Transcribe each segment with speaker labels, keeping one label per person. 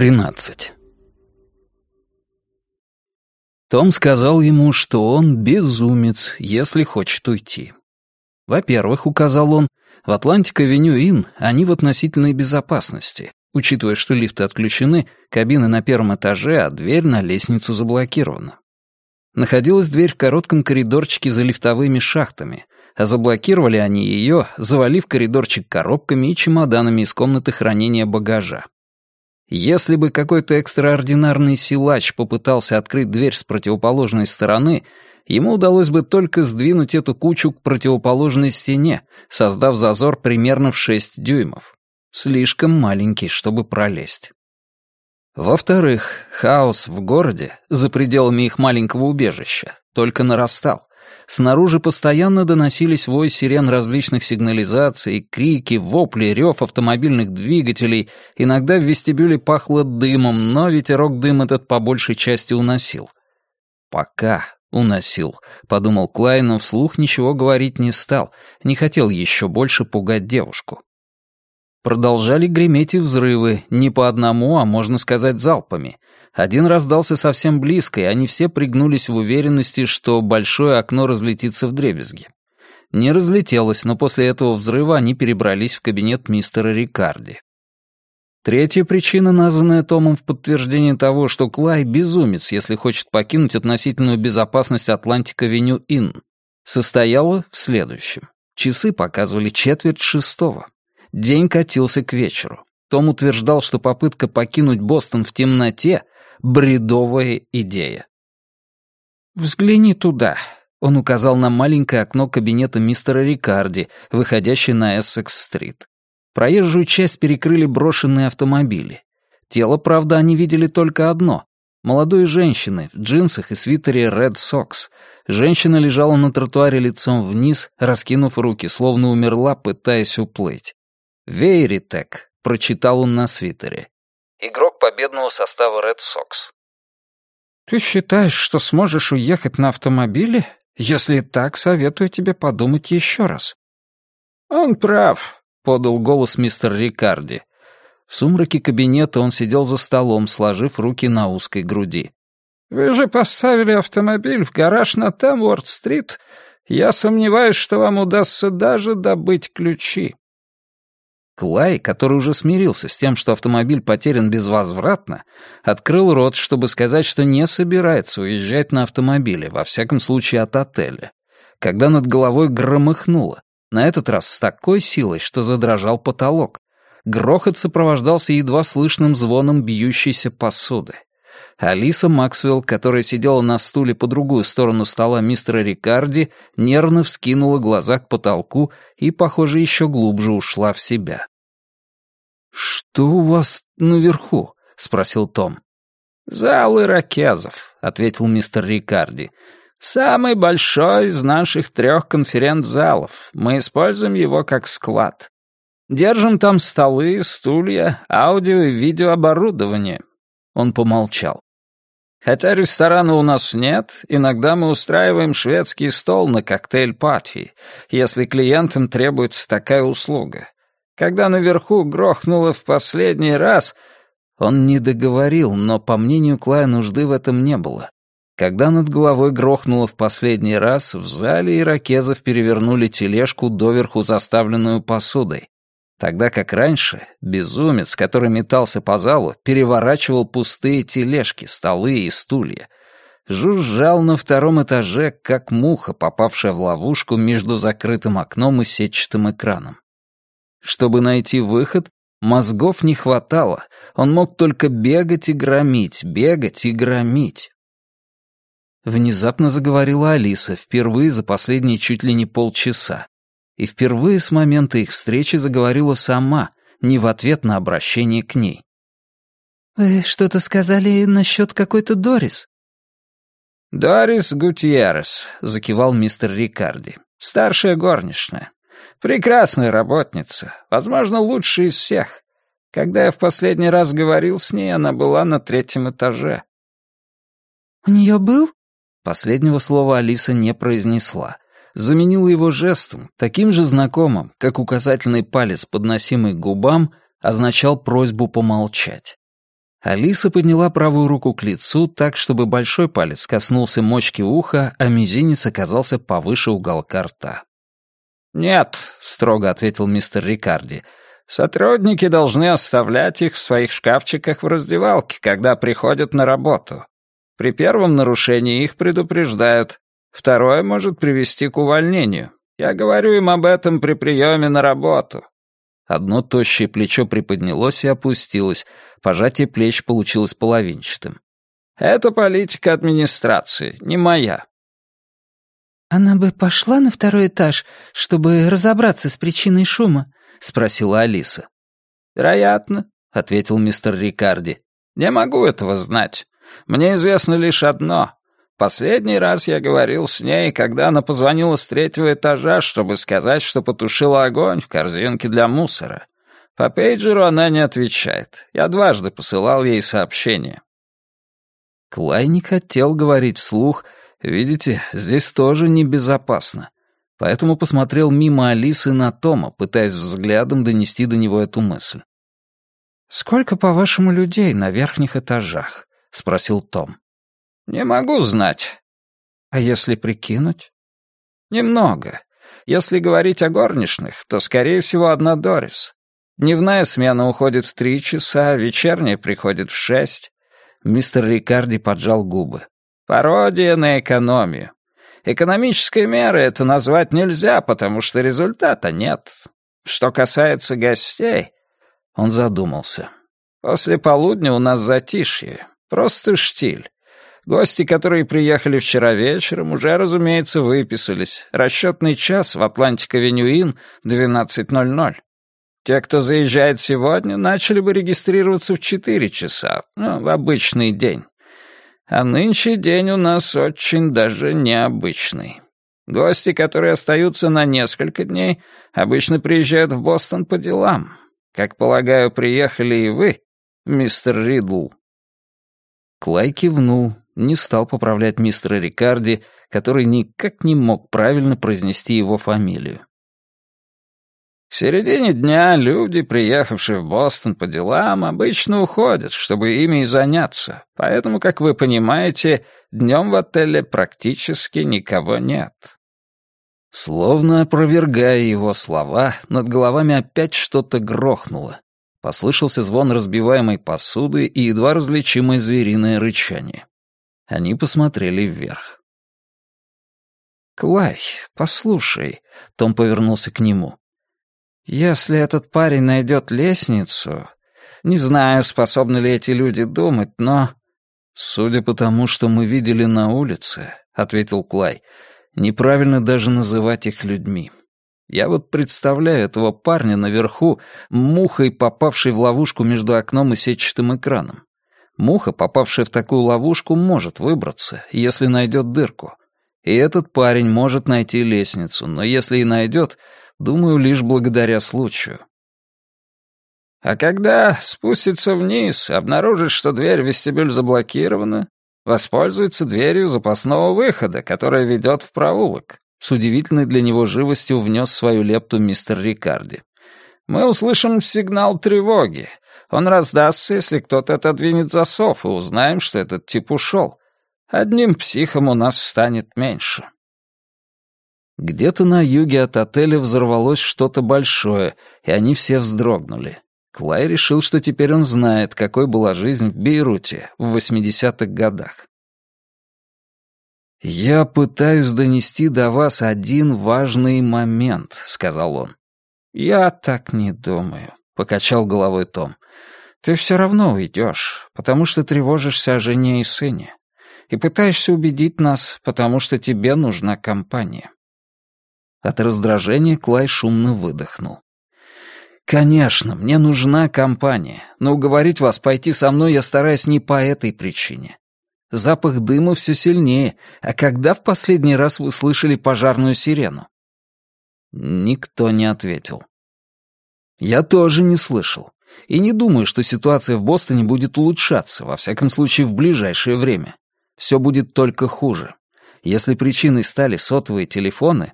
Speaker 1: 13. Том сказал ему, что он безумец, если хочет уйти. Во-первых, указал он, в Атлантик-авеню Inn они в относительной безопасности, учитывая, что лифты отключены, кабины на первом этаже, а дверь на лестницу заблокирована. Находилась дверь в коротком коридорчике за лифтовыми шахтами, а заблокировали они ее, завалив коридорчик коробками и чемоданами из комнаты хранения багажа. Если бы какой-то экстраординарный силач попытался открыть дверь с противоположной стороны, ему удалось бы только сдвинуть эту кучу к противоположной стене, создав зазор примерно в 6 дюймов. Слишком маленький, чтобы пролезть. Во-вторых, хаос в городе, за пределами их маленького убежища, только нарастал. Снаружи постоянно доносились вой сирен различных сигнализаций, крики, вопли, рев автомобильных двигателей. Иногда в вестибюле пахло дымом, но ветерок дым этот по большей части уносил. Пока уносил, подумал Клай, но вслух ничего говорить не стал, не хотел еще больше пугать девушку. Продолжали греметь и взрывы, не по одному, а можно сказать залпами — один раздался совсем близко, и они все пригнулись в уверенности, что большое окно разлетится в дребезги. Не разлетелось, но после этого взрыва они перебрались в кабинет мистера Рикарди. Третья причина, названная Томом в подтверждение того, что Клай — безумец, если хочет покинуть относительную безопасность Атлантик-авеню Inn, состояла в следующем. Часы показывали четверть шестого. День катился к вечеру. Том утверждал, что попытка покинуть Бостон в темноте бредовая идея. «Взгляни туда», — он указал на маленькое окно кабинета мистера Рикарди, выходящее на Эссекс-стрит. Проезжую часть перекрыли брошенные автомобили. Тело, правда, они видели только одно — молодой женщины в джинсах и свитере Red Sox. Женщина лежала на тротуаре лицом вниз, раскинув руки, словно умерла, пытаясь уплыть. «Вейритек», — прочитал он на свитере игрок победного состава Red Sox. «Ты считаешь, что сможешь уехать на автомобиле? Если так, советую тебе подумать еще раз». «Он прав», — подал голос мистер Рикарди. В сумраке кабинета он сидел за столом, сложив руки на узкой груди. «Вы же поставили автомобиль в гараж на Темворд-стрит. Я сомневаюсь, что вам удастся даже добыть ключи». Клай, который уже смирился с тем, что автомобиль потерян безвозвратно, открыл рот, чтобы сказать, что не собирается уезжать на автомобиле, во всяком случае от отеля. Когда над головой громыхнуло, на этот раз с такой силой, что задрожал потолок. Грохот сопровождался едва слышным звоном бьющейся посуды. Алиса Максвелл, которая сидела на стуле по другую сторону стола мистера Рикарди, нервно вскинула глаза к потолку и, похоже, еще глубже ушла в себя. «Что у вас наверху?» — спросил Том. «Зал иракезов», — ответил мистер Рикарди. «Самый большой из наших трех конференц-залов. Мы используем его как склад. Держим там столы, стулья, аудио и видеооборудование». Он помолчал. «Хотя ресторана у нас нет, иногда мы устраиваем шведский стол на коктейль-пати, если клиентам требуется такая услуга. Когда наверху грохнуло в последний раз, он не договорил, но, по мнению Клая, нужды в этом не было. Когда над головой грохнуло в последний раз, в зале иракезов перевернули тележку, доверху заставленную посудой. Тогда как раньше, безумец, который метался по залу, переворачивал пустые тележки, столы и стулья. Жужжал на втором этаже, как муха, попавшая в ловушку между закрытым окном и сетчатым экраном. Чтобы найти выход, мозгов не хватало, он мог только бегать и громить, бегать и громить. Внезапно заговорила Алиса, впервые за последние чуть ли не полчаса. И впервые с момента их встречи заговорила сама, не в ответ на обращение к ней. «Вы что-то сказали насчет какой-то Дорис?» «Дорис Гутьеррес», — закивал мистер Рикарди. «Старшая горничная. Прекрасная работница, возможно, лучшая из всех. Когда я в последний раз говорил с ней, она была на третьем этаже. «У нее был?» Последнего слова Алиса не произнесла. Заменила его жестом, таким же знакомым, как указательный палец, подносимый к губам, означал просьбу помолчать. Алиса подняла правую руку к лицу так, чтобы большой палец коснулся мочки уха, а мизинец оказался повыше уголка рта.
Speaker 2: «Нет», — строго ответил мистер Рикарди, — «сотрудники должны оставлять их в своих шкафчиках в раздевалке, когда приходят на работу. При первом нарушении их предупреждают. Второе может привести к увольнению. Я говорю им об этом при приеме на работу.
Speaker 1: Одно тощее плечо приподнялось и опустилось, пожатие плеч получилось половинчатым.
Speaker 2: «Это политика администрации, не моя».
Speaker 3: «Она бы пошла на второй этаж, чтобы разобраться с причиной шума?» — спросила Алиса.
Speaker 2: «Вероятно», — ответил мистер Рикарди. «Не могу этого знать. Мне известно лишь одно. Последний раз я говорил с ней, когда она позвонила с третьего этажа, чтобы сказать, что потушила огонь в корзинке для мусора. По пейджеру она не отвечает. Я дважды посылал ей сообщение.
Speaker 1: Клай не хотел говорить вслух. Видите, здесь тоже небезопасно. Поэтому посмотрел мимо Алисы на Тома, пытаясь взглядом донести до него эту мысль. «Сколько, по-вашему, людей на верхних этажах?» — спросил Том.
Speaker 2: «Не могу знать».
Speaker 1: «А если прикинуть?»
Speaker 2: «Немного. Если говорить о горничных, то, скорее всего, одна Дорис. Дневная смена уходит в три часа, вечерняя приходит в шесть».
Speaker 1: Мистер Рикарди поджал губы.
Speaker 2: «Пародия на экономию. Экономической меры это назвать нельзя, потому что результата нет. Что касается гостей...»
Speaker 1: Он задумался.
Speaker 2: «После полудня у нас затишье. Просто штиль. Гости, которые приехали вчера вечером, уже, разумеется, выписались. Расчетный час в Атлантик-авеню 12.00. Те, кто заезжает сегодня, начали бы регистрироваться в 4 часа, ну, в обычный день. А нынче день у нас очень даже необычный. Гости, которые остаются на несколько дней, обычно приезжают в Бостон по делам. Как полагаю, приехали и вы, мистер Ридл.
Speaker 1: Клай кивнул, не стал поправлять мистера Рикарди, который никак не мог правильно произнести его фамилию.
Speaker 2: В середине дня люди, приехавшие в Бостон по делам, обычно уходят, чтобы ими и заняться, поэтому, как вы понимаете, днем в отеле практически никого нет.
Speaker 1: Словно опровергая его слова, над головами опять что-то грохнуло. Послышался звон разбиваемой посуды и едва различимое звериное рычание. Они посмотрели вверх. «Клай, послушай», — Том повернулся к нему. «Если этот парень найдет лестницу... Не знаю, способны ли эти люди думать, но...» «Судя по тому, что мы видели на улице», — ответил Клай, — «неправильно даже называть их людьми. Я вот представляю этого парня наверху, мухой, попавшей в ловушку между окном и сетчатым экраном. Муха, попавшая в такую ловушку, может выбраться, если найдет дырку. И этот парень может найти лестницу, но если и найдет, думаю, лишь благодаря случаю.
Speaker 2: А когда спустится вниз, обнаружит, что дверь в вестибюль заблокирована, воспользуется дверью запасного выхода, которая ведет в проулок. С удивительной для него живостью внес свою лепту мистер Рикарди. Мы услышим сигнал тревоги, он раздастся, если кто-то отодвинет засов, и узнаем, что этот тип ушел. Одним психом у нас станет меньше.
Speaker 1: Где-то на юге от отеля взорвалось что-то большое, и они все вздрогнули. Клай решил, что теперь он знает, какой была жизнь в Бейруте в 80-х годах. «Я пытаюсь донести до вас один важный момент», — сказал он.
Speaker 3: «Я так не думаю», — покачал головой Том. Ты все равно уйдешь, потому что тревожишься о жене и сыне. И пытаешься убедить нас, потому что тебе нужна компания».
Speaker 1: От раздражения Клай шумно выдохнул. «Конечно, мне нужна компания, но уговорить вас пойти со мной я стараюсь не по этой причине. Запах дыма все сильнее, а когда в последний раз вы слышали пожарную сирену?» Никто не ответил. «Я тоже не слышал. И не думаю, что ситуация в Бостоне будет улучшаться, во всяком случае в ближайшее время. Все будет только хуже. Если причиной стали сотовые телефоны...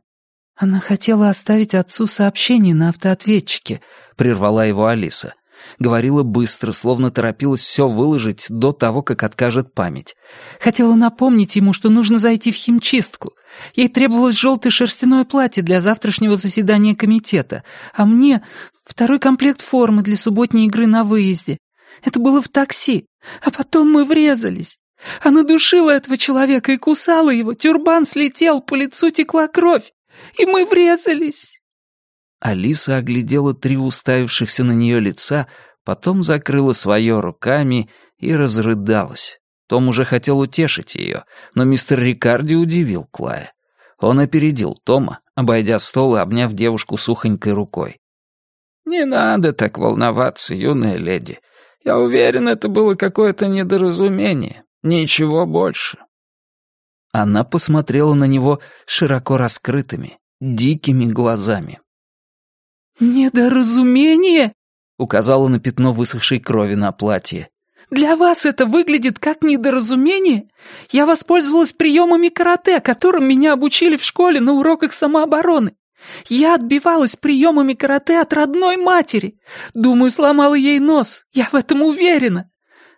Speaker 3: «Она хотела оставить отцу сообщение на автоответчике», — прервала его Алиса.
Speaker 1: Говорила быстро, словно торопилась все выложить до того, как откажет память.
Speaker 4: Хотела напомнить ему, что нужно зайти в химчистку. Ей требовалось желтое шерстяное платье для завтрашнего заседания комитета, а мне — второй комплект формы для субботней игры на выезде. Это было в такси, а потом мы врезались. Она душила этого человека и кусала его, тюрбан слетел, по лицу текла кровь, и мы врезались.
Speaker 1: Алиса оглядела три уставившихся на нее лица, потом закрыла свое руками и разрыдалась. Том уже хотел утешить ее, но мистер Рикарди удивил Клая. Он опередил Тома, обойдя стол и обняв девушку сухонькой рукой.
Speaker 2: «Не надо так волноваться, юная леди. Я уверен, это было какое-то недоразумение. Ничего больше».
Speaker 1: Она посмотрела на него широко раскрытыми, дикими глазами.
Speaker 4: «Недоразумение?»
Speaker 1: — указала на пятно высохшей крови на платье.
Speaker 4: «Для вас это выглядит как недоразумение? Я воспользовалась приемами карате, которым меня обучили в школе на уроках самообороны. Я отбивалась приемами карате от родной матери. Думаю, сломала ей нос. Я в этом уверена».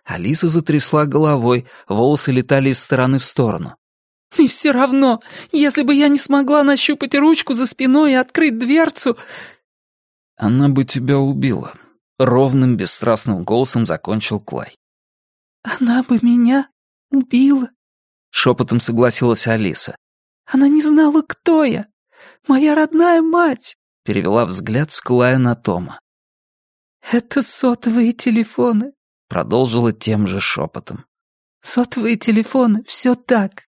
Speaker 1: Алиса затрясла головой, волосы летали из стороны в сторону.
Speaker 4: «И все равно, если бы я не смогла нащупать ручку за спиной и открыть дверцу,
Speaker 1: «Она бы тебя убила», — ровным, бесстрастным голосом закончил Клай.
Speaker 4: «Она бы меня убила», —
Speaker 1: шепотом согласилась Алиса.
Speaker 4: «Она не знала, кто я. Моя родная мать», —
Speaker 1: перевела взгляд с Клая на Тома.
Speaker 4: «Это сотовые телефоны», —
Speaker 1: продолжила тем же шепотом.
Speaker 4: «Сотовые телефоны, все так.